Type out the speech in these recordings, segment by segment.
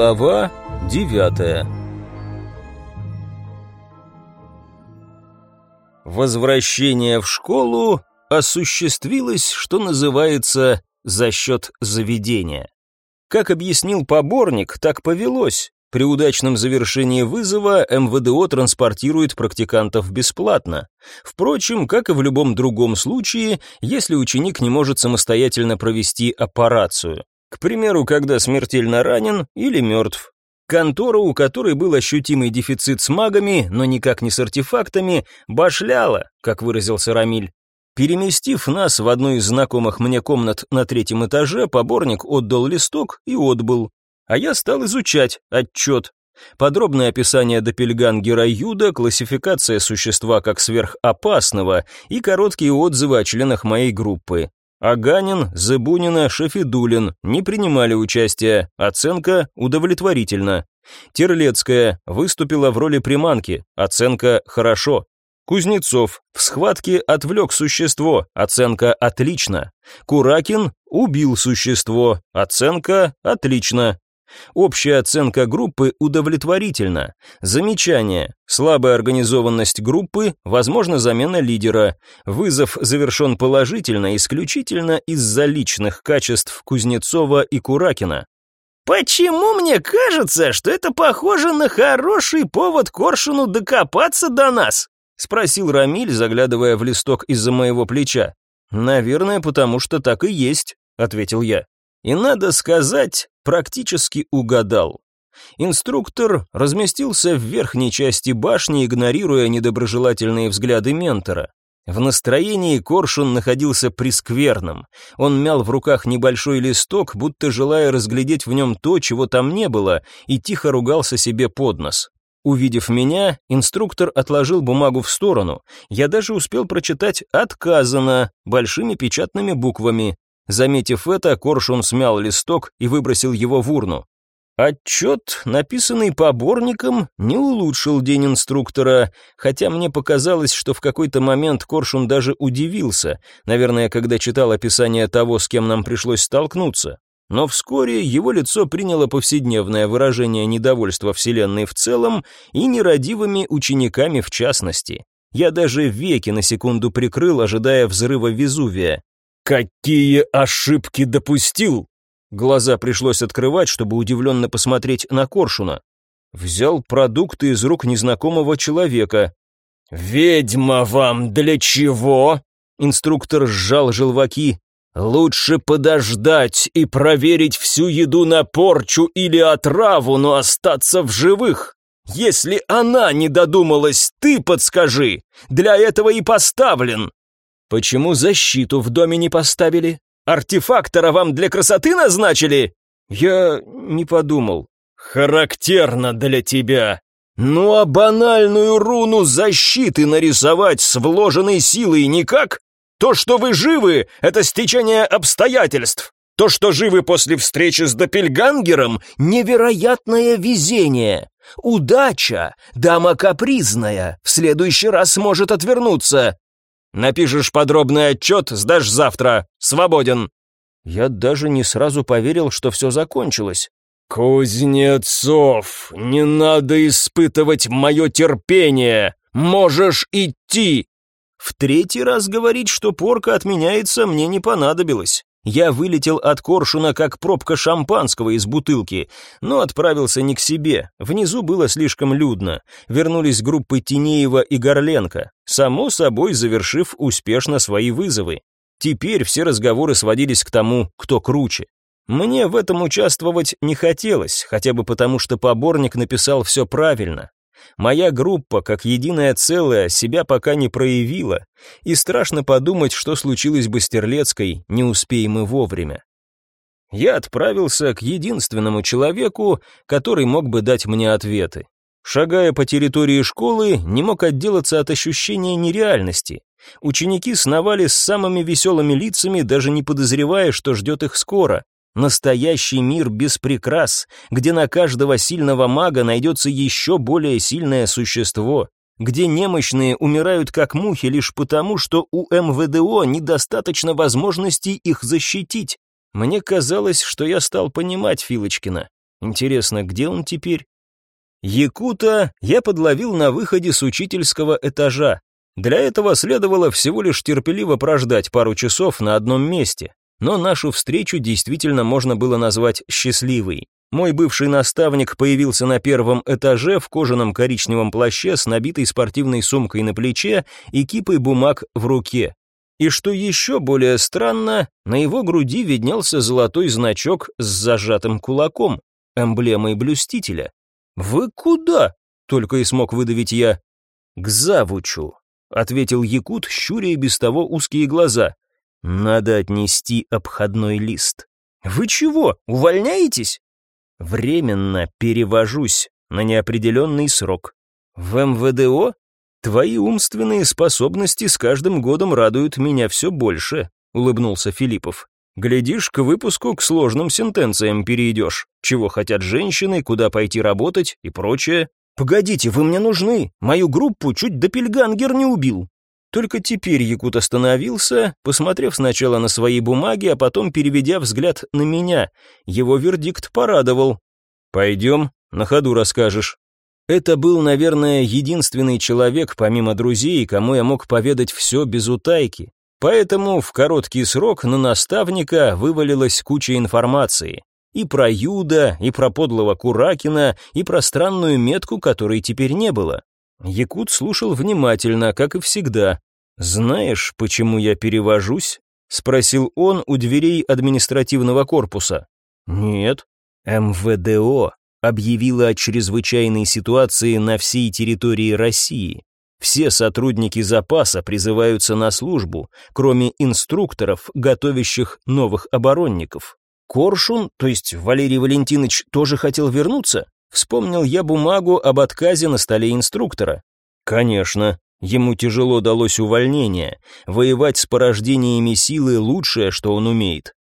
Глава девятая Возвращение в школу осуществилось, что называется, за счет заведения. Как объяснил поборник, так повелось. При удачном завершении вызова МВДО транспортирует практикантов бесплатно. Впрочем, как и в любом другом случае, если ученик не может самостоятельно провести операцию. К примеру, когда смертельно ранен или мертв. Контора, у которой был ощутимый дефицит с магами, но никак не с артефактами, башляла, как выразился Рамиль. Переместив нас в одну из знакомых мне комнат на третьем этаже, поборник отдал листок и отбыл. А я стал изучать отчет. Подробное описание Допельгангера Юда, классификация существа как сверхопасного и короткие отзывы о членах моей группы. Аганин, Зыбунина, Шафидулин не принимали участия, оценка удовлетворительна. Терлецкая выступила в роли приманки, оценка хорошо. Кузнецов в схватке отвлек существо, оценка отлично. Куракин убил существо, оценка отлично. Общая оценка группы удовлетворительна. Замечание. Слабая организованность группы, возможно, замена лидера. Вызов завершен положительно исключительно из-за личных качеств Кузнецова и Куракина. «Почему мне кажется, что это похоже на хороший повод Коршуну докопаться до нас?» — спросил Рамиль, заглядывая в листок из-за моего плеча. «Наверное, потому что так и есть», — ответил я. И надо сказать, практически угадал. Инструктор разместился в верхней части башни, игнорируя недоброжелательные взгляды ментора. В настроении Коршун находился прескверным. Он мял в руках небольшой листок, будто желая разглядеть в нем то, чего там не было, и тихо ругался себе под нос. Увидев меня, инструктор отложил бумагу в сторону. Я даже успел прочитать «отказано» большими печатными буквами. Заметив это, Коршун смял листок и выбросил его в урну. Отчет, написанный поборником, не улучшил день инструктора, хотя мне показалось, что в какой-то момент Коршун даже удивился, наверное, когда читал описание того, с кем нам пришлось столкнуться. Но вскоре его лицо приняло повседневное выражение недовольства Вселенной в целом и нерадивыми учениками в частности. Я даже веки на секунду прикрыл, ожидая взрыва Везувия. «Какие ошибки допустил!» Глаза пришлось открывать, чтобы удивленно посмотреть на Коршуна. Взял продукты из рук незнакомого человека. «Ведьма вам для чего?» Инструктор сжал желваки. «Лучше подождать и проверить всю еду на порчу или отраву, но остаться в живых. Если она не додумалась, ты подскажи. Для этого и поставлен». Почему защиту в доме не поставили? Артефактора вам для красоты назначили? Я не подумал. Характерно для тебя. Ну а банальную руну защиты нарисовать с вложенной силой никак? То, что вы живы, это стечение обстоятельств. То, что живы после встречи с Доппельгангером, невероятное везение. Удача, дама капризная, в следующий раз может отвернуться. Напишешь подробный отчет, сдашь завтра. Свободен». Я даже не сразу поверил, что все закончилось. «Кузнецов, не надо испытывать мое терпение! Можешь идти!» В третий раз говорить, что порка отменяется, мне не понадобилось. Я вылетел от коршуна, как пробка шампанского из бутылки, но отправился не к себе. Внизу было слишком людно. Вернулись группы Тинеева и Горленко, само собой завершив успешно свои вызовы. Теперь все разговоры сводились к тому, кто круче. Мне в этом участвовать не хотелось, хотя бы потому, что поборник написал все правильно. Моя группа, как единое целое, себя пока не проявила, и страшно подумать, что случилось бы с Терлецкой, не успеем мы вовремя. Я отправился к единственному человеку, который мог бы дать мне ответы. Шагая по территории школы, не мог отделаться от ощущения нереальности. Ученики сновали с самыми веселыми лицами, даже не подозревая, что ждет их скоро. Настоящий мир без прикрас, где на каждого сильного мага найдется еще более сильное существо, где немощные умирают как мухи лишь потому, что у МВДО недостаточно возможностей их защитить. Мне казалось, что я стал понимать Филочкина. Интересно, где он теперь? Якута я подловил на выходе с учительского этажа. Для этого следовало всего лишь терпеливо прождать пару часов на одном месте. Но нашу встречу действительно можно было назвать счастливой. Мой бывший наставник появился на первом этаже в кожаном коричневом плаще с набитой спортивной сумкой на плече и кипой бумаг в руке. И что еще более странно, на его груди виднелся золотой значок с зажатым кулаком, эмблемой блюстителя. «Вы куда?» — только и смог выдавить я. «К завучу», — ответил Якут, щуря и без того узкие глаза. «Надо отнести обходной лист». «Вы чего, увольняетесь?» Временно перевожусь на неопределенный срок. В МВДО твои умственные способности с каждым годом радуют меня все больше, улыбнулся Филиппов. Глядишь, к выпуску к сложным сентенциям перейдешь. Чего хотят женщины, куда пойти работать и прочее. Погодите, вы мне нужны. Мою группу чуть Допельгангер не убил. Только теперь Якут остановился, посмотрев сначала на свои бумаги, а потом переведя взгляд на меня. Его вердикт порадовал. «Пойдем, на ходу расскажешь». Это был, наверное, единственный человек, помимо друзей, кому я мог поведать все без утайки. Поэтому в короткий срок на наставника вывалилась куча информации. И про Юда, и про подлого Куракина, и про странную метку, которой теперь не было. Якут слушал внимательно, как и всегда. «Знаешь, почему я перевожусь?» — спросил он у дверей административного корпуса. «Нет». МВДО объявила о чрезвычайной ситуации на всей территории России. Все сотрудники запаса призываются на службу, кроме инструкторов, готовящих новых оборонников. Коршун, то есть Валерий Валентинович, тоже хотел вернуться? Вспомнил я бумагу об отказе на столе инструктора. Конечно, ему тяжело далось увольнение. Воевать с порождениями силы лучшее, что он умеет.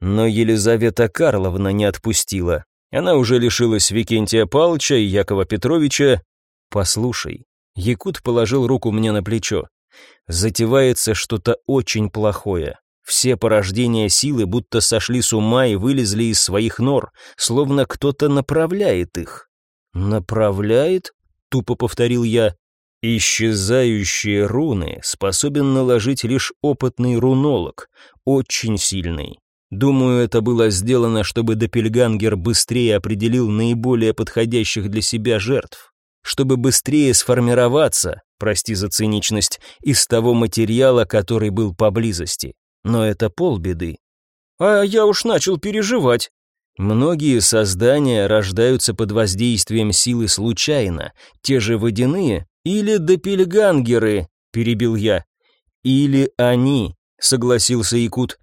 Но Елизавета Карловна не отпустила. Она уже лишилась Викентия Палча и Якова Петровича. Послушай, Якут положил руку мне на плечо. Затевается что-то очень плохое. Все порождения силы будто сошли с ума и вылезли из своих нор, словно кто-то направляет их. «Направляет?» — тупо повторил я. «Исчезающие руны способен наложить лишь опытный рунолог, очень сильный. Думаю, это было сделано, чтобы Доппельгангер быстрее определил наиболее подходящих для себя жертв, чтобы быстрее сформироваться, прости за циничность, из того материала, который был поблизости но это полбеды. А я уж начал переживать. Многие создания рождаются под воздействием силы случайно, те же водяные или допельгангеры, перебил я. Или они, согласился Якут.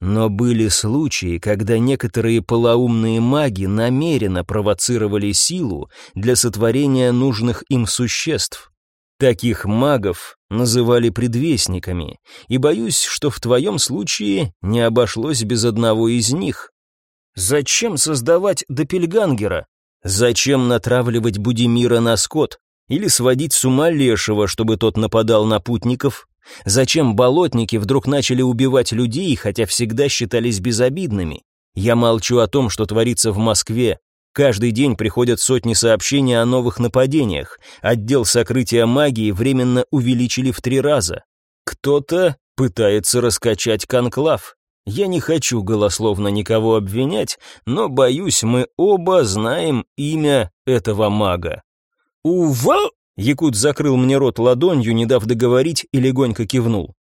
Но были случаи, когда некоторые полоумные маги намеренно провоцировали силу для сотворения нужных им существ. Таких магов называли предвестниками, и боюсь, что в твоем случае не обошлось без одного из них. Зачем создавать Доппельгангера? Зачем натравливать Будимира на скот? Или сводить с ума Лешего, чтобы тот нападал на путников? Зачем болотники вдруг начали убивать людей, хотя всегда считались безобидными? Я молчу о том, что творится в Москве, Каждый день приходят сотни сообщений о новых нападениях. Отдел сокрытия магии временно увеличили в три раза. Кто-то пытается раскачать конклав. Я не хочу голословно никого обвинять, но, боюсь, мы оба знаем имя этого мага. «Ува!» — Якут закрыл мне рот ладонью, не дав договорить, и легонько кивнул.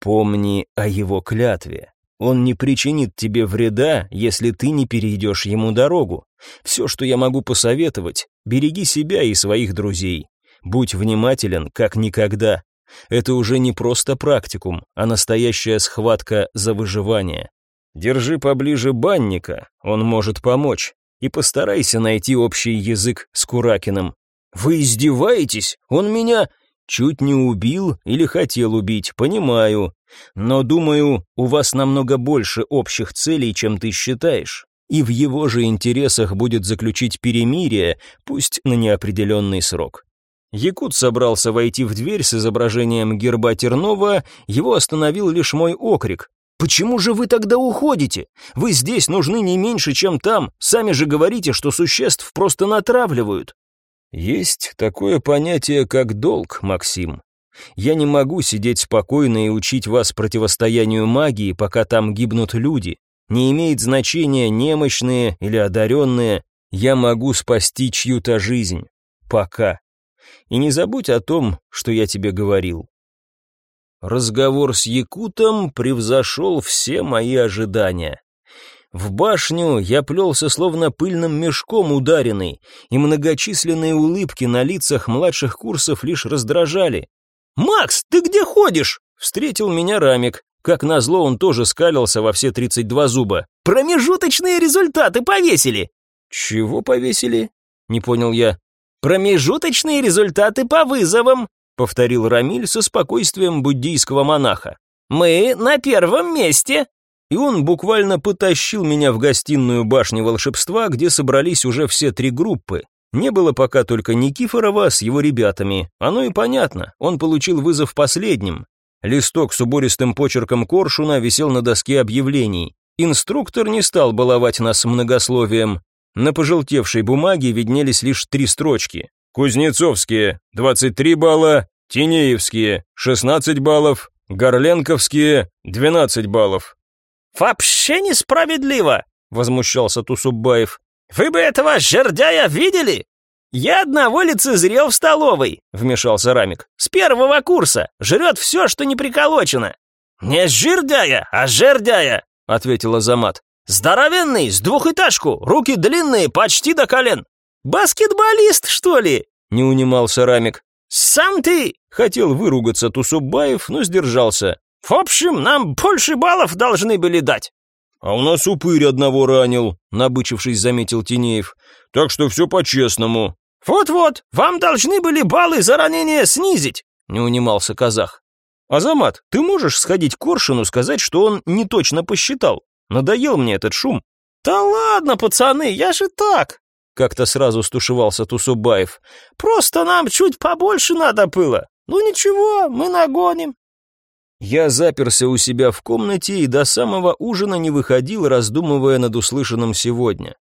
«Помни о его клятве. Он не причинит тебе вреда, если ты не перейдешь ему дорогу. Все, что я могу посоветовать, береги себя и своих друзей. Будь внимателен, как никогда. Это уже не просто практикум, а настоящая схватка за выживание. Держи поближе банника, он может помочь. И постарайся найти общий язык с Куракиным. Вы издеваетесь? Он меня чуть не убил или хотел убить, понимаю. Но, думаю, у вас намного больше общих целей, чем ты считаешь и в его же интересах будет заключить перемирие, пусть на неопределенный срок. Якут собрался войти в дверь с изображением герба Тернова, его остановил лишь мой окрик. Почему же вы тогда уходите? Вы здесь нужны не меньше, чем там. Сами же говорите, что существ просто натравливают. Есть такое понятие, как долг, Максим. Я не могу сидеть спокойно и учить вас противостоянию магии, пока там гибнут люди. Не имеет значения, немощные или одаренные. Я могу спасти чью-то жизнь. Пока. И не забудь о том, что я тебе говорил. Разговор с Якутом превзошел все мои ожидания. В башню я плелся словно пыльным мешком ударенный, и многочисленные улыбки на лицах младших курсов лишь раздражали. «Макс, ты где ходишь?» — встретил меня Рамик. Как назло, он тоже скалился во все тридцать два зуба. «Промежуточные результаты повесили!» «Чего повесили?» — не понял я. «Промежуточные результаты по вызовам», — повторил Рамиль со спокойствием буддийского монаха. «Мы на первом месте!» И он буквально потащил меня в гостиную башни волшебства, где собрались уже все три группы. Не было пока только Никифорова с его ребятами. Оно и понятно, он получил вызов последним. Листок с убористым почерком коршуна висел на доске объявлений. Инструктор не стал баловать нас многословием. На пожелтевшей бумаге виднелись лишь три строчки. Кузнецовские – 23 балла, Тинеевские – 16 баллов, Горленковские – 12 баллов. «Вообще несправедливо!» – возмущался Тусубаев. «Вы бы этого жердяя видели? Я одного лицезрел в столовой», — вмешался Рамик. «С первого курса. Жрет все, что не приколочено». «Не жердяя, а жердяя», — ответил Азамат. «Здоровенный, с двухэтажку, руки длинные, почти до колен». «Баскетболист, что ли?» — не унимался Рамик. «Сам ты!» — хотел выругаться Тусубаев, но сдержался. «В общем, нам больше баллов должны были дать». «А у нас упырь одного ранил», — набычившись, заметил Тинеев. «Так что все по-честному». «Вот-вот, вам должны были баллы за ранение снизить», — не унимался казах. «Азамат, ты можешь сходить к Коршину, сказать, что он не точно посчитал? Надоел мне этот шум». «Да ладно, пацаны, я же так», — как-то сразу стушевался Тусубаев. «Просто нам чуть побольше надо было. Ну ничего, мы нагоним». Я заперся у себя в комнате и до самого ужина не выходил, раздумывая над услышанным сегодня.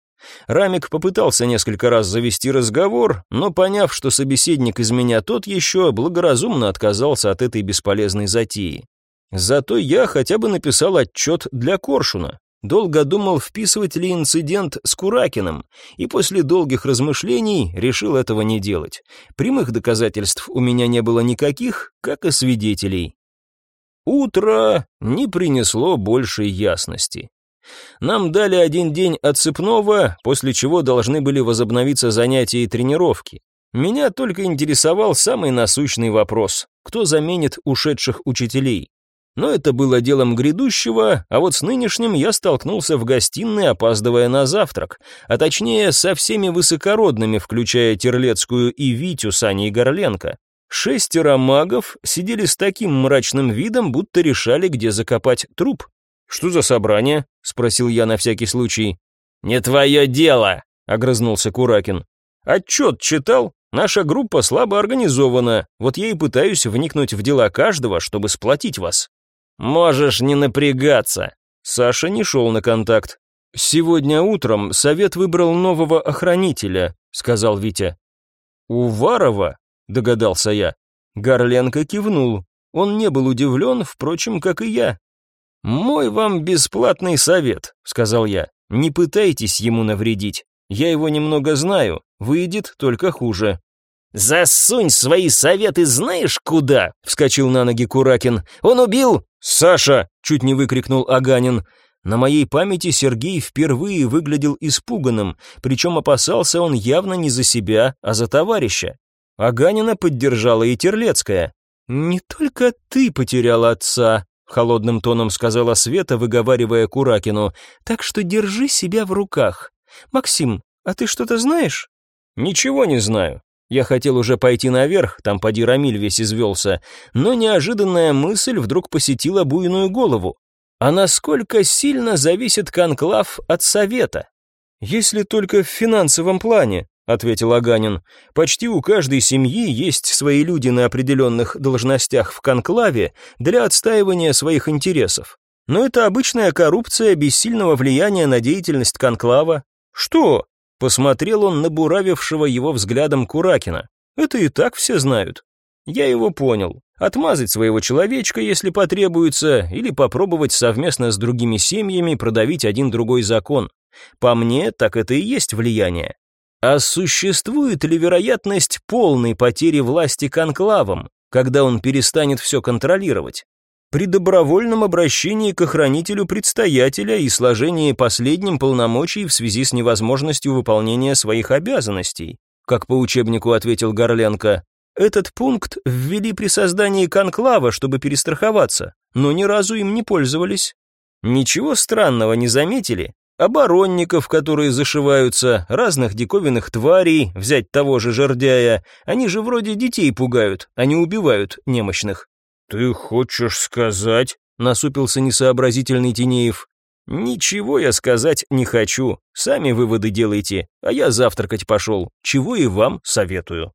Рамик попытался несколько раз завести разговор, но, поняв, что собеседник из меня тот еще, благоразумно отказался от этой бесполезной затеи. Зато я хотя бы написал отчет для Коршуна. Долго думал, вписывать ли инцидент с Куракиным, и после долгих размышлений решил этого не делать. Прямых доказательств у меня не было никаких, как и свидетелей. Утро не принесло большей ясности. Нам дали один день отсыпного, после чего должны были возобновиться занятия и тренировки. Меня только интересовал самый насущный вопрос – кто заменит ушедших учителей? Но это было делом грядущего, а вот с нынешним я столкнулся в гостиной, опаздывая на завтрак, а точнее со всеми высокородными, включая Терлецкую и Витю с Аней Горленко. Шестеро магов сидели с таким мрачным видом, будто решали, где закопать труп. «Что за собрание?» — спросил я на всякий случай. «Не твое дело!» — огрызнулся Куракин. «Отчет читал? Наша группа слабо организована, вот я и пытаюсь вникнуть в дела каждого, чтобы сплотить вас». «Можешь не напрягаться!» Саша не шел на контакт. «Сегодня утром совет выбрал нового охранителя», — сказал Витя. «Уварова?» Догадался я. Горленко кивнул. Он не был удивлен, впрочем, как и я. «Мой вам бесплатный совет», — сказал я. «Не пытайтесь ему навредить. Я его немного знаю, выйдет только хуже». «Засунь свои советы знаешь куда?» — вскочил на ноги Куракин. «Он убил...» «Саша!» — чуть не выкрикнул Аганин. На моей памяти Сергей впервые выглядел испуганным, причем опасался он явно не за себя, а за товарища. Аганина поддержала и Терлецкая. «Не только ты потеряла отца», — холодным тоном сказала Света, выговаривая Куракину, «так что держи себя в руках. Максим, а ты что-то знаешь?» «Ничего не знаю. Я хотел уже пойти наверх, там поди Рамиль весь извелся, но неожиданная мысль вдруг посетила буйную голову. А насколько сильно зависит конклав от совета? Если только в финансовом плане, ответил Аганин. Почти у каждой семьи есть свои люди на определенных должностях в конклаве для отстаивания своих интересов. Но это обычная коррупция без сильного влияния на деятельность конклава. Что? Посмотрел он на буравившего его взглядом Куракина. Это и так все знают. Я его понял. Отмазать своего человечка, если потребуется, или попробовать совместно с другими семьями продавить один другой закон. По мне, так это и есть влияние. А существует ли вероятность полной потери власти конклавом, когда он перестанет все контролировать? При добровольном обращении к охранителю предстоятеля и сложении последним полномочий в связи с невозможностью выполнения своих обязанностей, как по учебнику ответил Горленко, этот пункт ввели при создании конклава, чтобы перестраховаться, но ни разу им не пользовались. Ничего странного не заметили? Оборонников, которые зашиваются, разных диковинных тварей, взять того же жердяя, они же вроде детей пугают, а не убивают немощных. «Ты хочешь сказать?» — насупился несообразительный Тинеев. «Ничего я сказать не хочу, сами выводы делайте, а я завтракать пошел, чего и вам советую».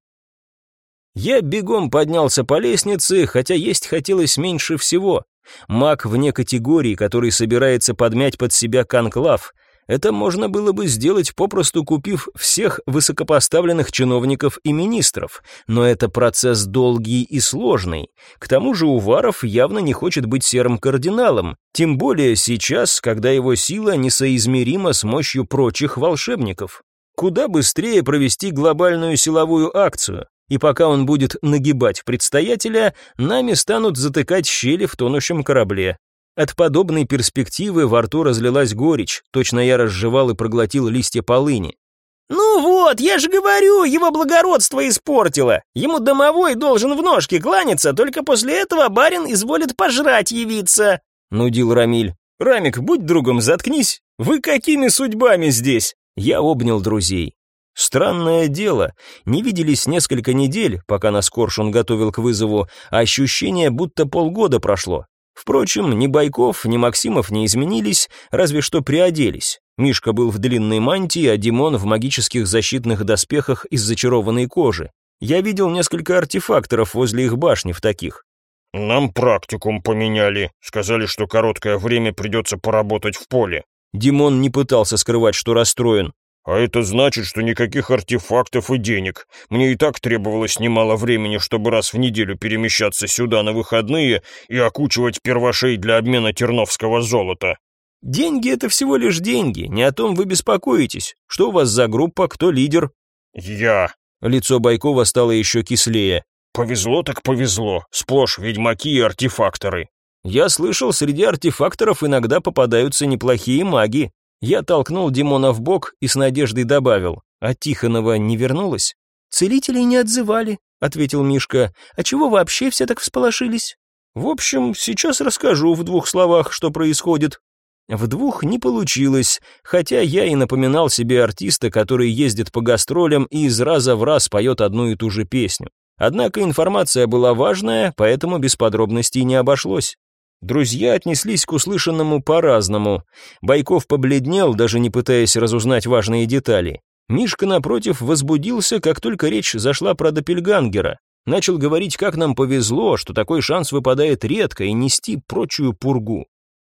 Я бегом поднялся по лестнице, хотя есть хотелось меньше всего. Маг вне категории, который собирается подмять под себя конклав. Это можно было бы сделать, попросту купив всех высокопоставленных чиновников и министров, но это процесс долгий и сложный. К тому же Уваров явно не хочет быть серым кардиналом, тем более сейчас, когда его сила несоизмерима с мощью прочих волшебников. Куда быстрее провести глобальную силовую акцию, и пока он будет нагибать предстоятеля, нами станут затыкать щели в тонущем корабле. От подобной перспективы во рту разлилась горечь, точно я разжевал и проглотил листья полыни. «Ну вот, я же говорю, его благородство испортило. Ему домовой должен в ножки кланяться, только после этого барин изволит пожрать явиться», — нудил Рамиль. «Рамик, будь другом, заткнись. Вы какими судьбами здесь?» Я обнял друзей. Странное дело, не виделись несколько недель, пока нас Коршун готовил к вызову, а ощущение, будто полгода прошло. Впрочем, ни Байков, ни Максимов не изменились, разве что приоделись. Мишка был в длинной мантии, а Димон в магических защитных доспехах из зачарованной кожи. Я видел несколько артефакторов возле их башни в таких. «Нам практикум поменяли. Сказали, что короткое время придется поработать в поле». Димон не пытался скрывать, что расстроен. А это значит, что никаких артефактов и денег. Мне и так требовалось немало времени, чтобы раз в неделю перемещаться сюда на выходные и окучивать первошей для обмена терновского золота. Деньги — это всего лишь деньги, не о том вы беспокоитесь. Что у вас за группа, кто лидер? Я. Лицо Байкова стало еще кислее. Повезло так повезло, сплошь ведьмаки и артефакторы. Я слышал, среди артефакторов иногда попадаются неплохие маги. Я толкнул Димона в бок и с надеждой добавил, а Тихонова не вернулась? «Целителей не отзывали», — ответил Мишка. «А чего вообще все так всполошились?» «В общем, сейчас расскажу в двух словах, что происходит». В двух не получилось, хотя я и напоминал себе артиста, который ездит по гастролям и из раза в раз поет одну и ту же песню. Однако информация была важная, поэтому без подробностей не обошлось. Друзья отнеслись к услышанному по-разному. Байков побледнел, даже не пытаясь разузнать важные детали. Мишка, напротив, возбудился, как только речь зашла про Доппельгангера. Начал говорить, как нам повезло, что такой шанс выпадает редко, и нести прочую пургу.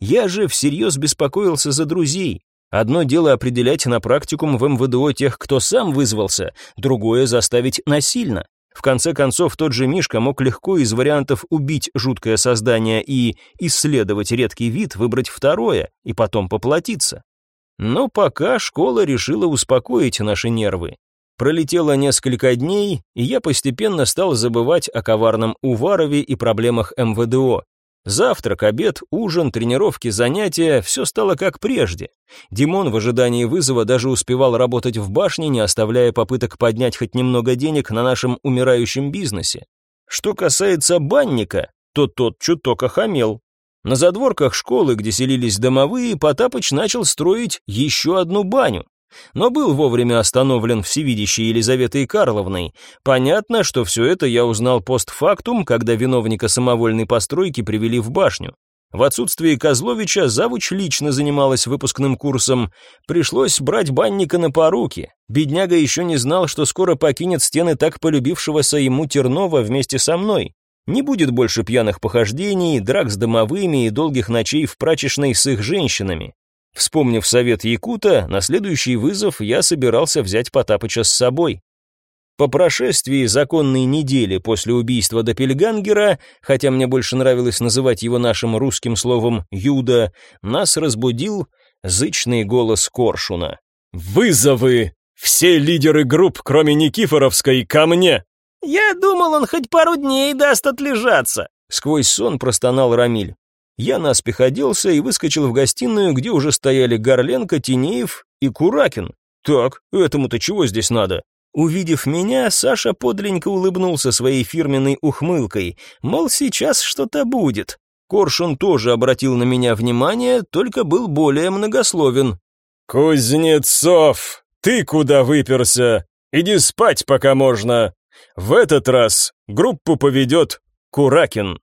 Я же всерьез беспокоился за друзей. Одно дело определять на практикум в МВДО тех, кто сам вызвался, другое — заставить насильно. В конце концов, тот же Мишка мог легко из вариантов убить жуткое создание и исследовать редкий вид, выбрать второе и потом поплатиться. Но пока школа решила успокоить наши нервы. Пролетело несколько дней, и я постепенно стал забывать о коварном Уварове и проблемах МВДО. Завтрак, обед, ужин, тренировки, занятия – все стало как прежде. Димон в ожидании вызова даже успевал работать в башне, не оставляя попыток поднять хоть немного денег на нашем умирающем бизнесе. Что касается банника, то тот чуток охамел. На задворках школы, где селились домовые, Потапыч начал строить еще одну баню но был вовремя остановлен всевидящей Елизаветой Карловной. Понятно, что все это я узнал постфактум, когда виновника самовольной постройки привели в башню. В отсутствие Козловича завуч лично занималась выпускным курсом. Пришлось брать банника на поруки. Бедняга еще не знал, что скоро покинет стены так полюбившегося ему Тернова вместе со мной. Не будет больше пьяных похождений, драк с домовыми и долгих ночей в прачечной с их женщинами. Вспомнив совет Якута, на следующий вызов я собирался взять Потапыча с собой. По прошествии законной недели после убийства Доппельгангера, хотя мне больше нравилось называть его нашим русским словом «юда», нас разбудил зычный голос Коршуна. «Вызовы! Все лидеры групп, кроме Никифоровской, ко мне!» «Я думал, он хоть пару дней даст отлежаться!» Сквозь сон простонал Рамиль. Я наспех оделся и выскочил в гостиную, где уже стояли Горленко, Тинеев и Куракин. Так, этому-то чего здесь надо? Увидев меня, Саша подленько улыбнулся своей фирменной ухмылкой, мол, сейчас что-то будет. Коршун тоже обратил на меня внимание, только был более многословен. «Кузнецов, ты куда выперся? Иди спать, пока можно. В этот раз группу поведет Куракин».